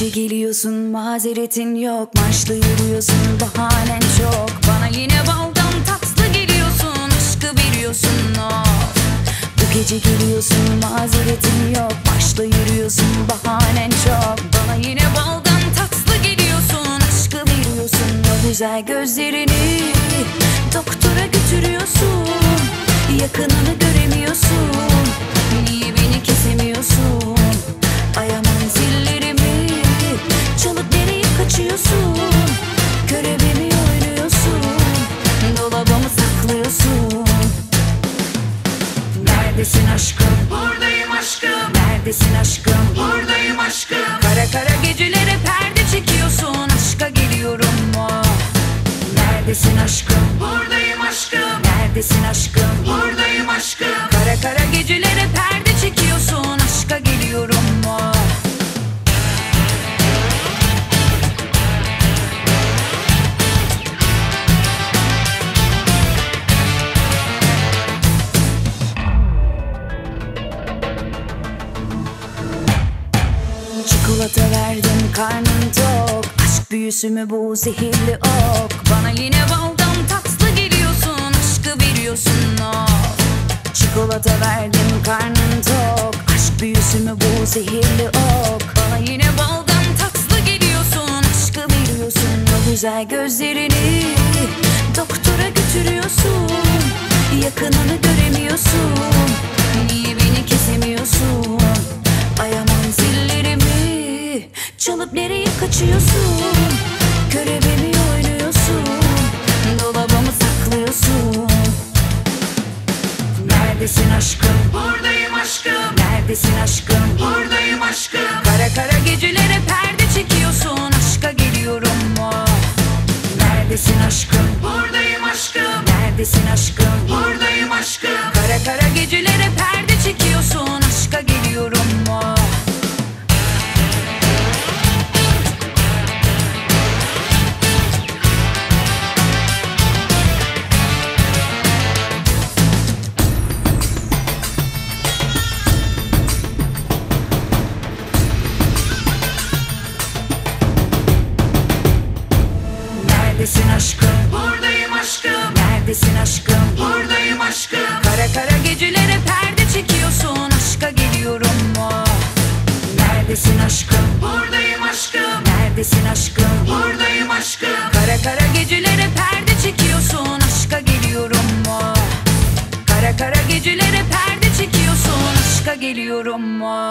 gece geliyorsun mazeretin yok. Marşlı yürüyorsun bahanen çok. Bana yine baldan tatlı geliyorsun Aşkı veriyorsun. Of Bu gece geliyorsun mazeretin yok. Marşlı yürüyorsun bahanen çok. Bana yine baldan tatlı geliyorsun Aşkı veriyorsun. O güzel gözlerini Doktora götürüyorsun. Yakınını göremiyorsun Neredesin aşkım? Buradayım aşkım, Neredesin aşkım? buradayım aşkım. Kara kara gecelere perde çekiyorsun Aşka geliyorum mu? Neredesin aşkım? Buradayım aşkım, Neredesin aşkım? buradayım aşkım. Çikolata verdim karnım tok. Aşk büyüsü mü bu zehirli ok? Bana yine baldan tatlı geliyorsun Aşkı veriyorsun of Çikolata verdim karnım tok. Aşk büyüsü mü bu zehirli ok? Bana yine baldan tatlı geliyorsun Aşkı veriyorsun. O güzel gözlerini Doktora götürüyorsun Çalıp nereye kaçıyorsun Görevimi oynuyorsun Dolabımı saklıyorsun Neredesin aşkım? Buradayım aşkım, Neredesin aşkım? buradayım aşkım. Kara kara gecelere perde çekiyorsun Aşka geliyorum mu? Neredesin aşkım? Buradayım aşkım, Neredesin aşkım? buradayım aşkım. Kara kara gecelere perde çekiyorsun Neredesin aşkım? Buradayım aşkım, Neredesin aşkım? buradayım aşkım. Kara kara gecelere perde çekiyorsun Aşka geliyorum mu? Neredesin aşkım? Buradayım aşkım, Neredesin aşkım? buradayım aşkım. Kara kara gecelere perde çekiyorsun Aşka geliyorum mu? Kara kara gecelere perde çekiyorsun Aşka geliyorum mu?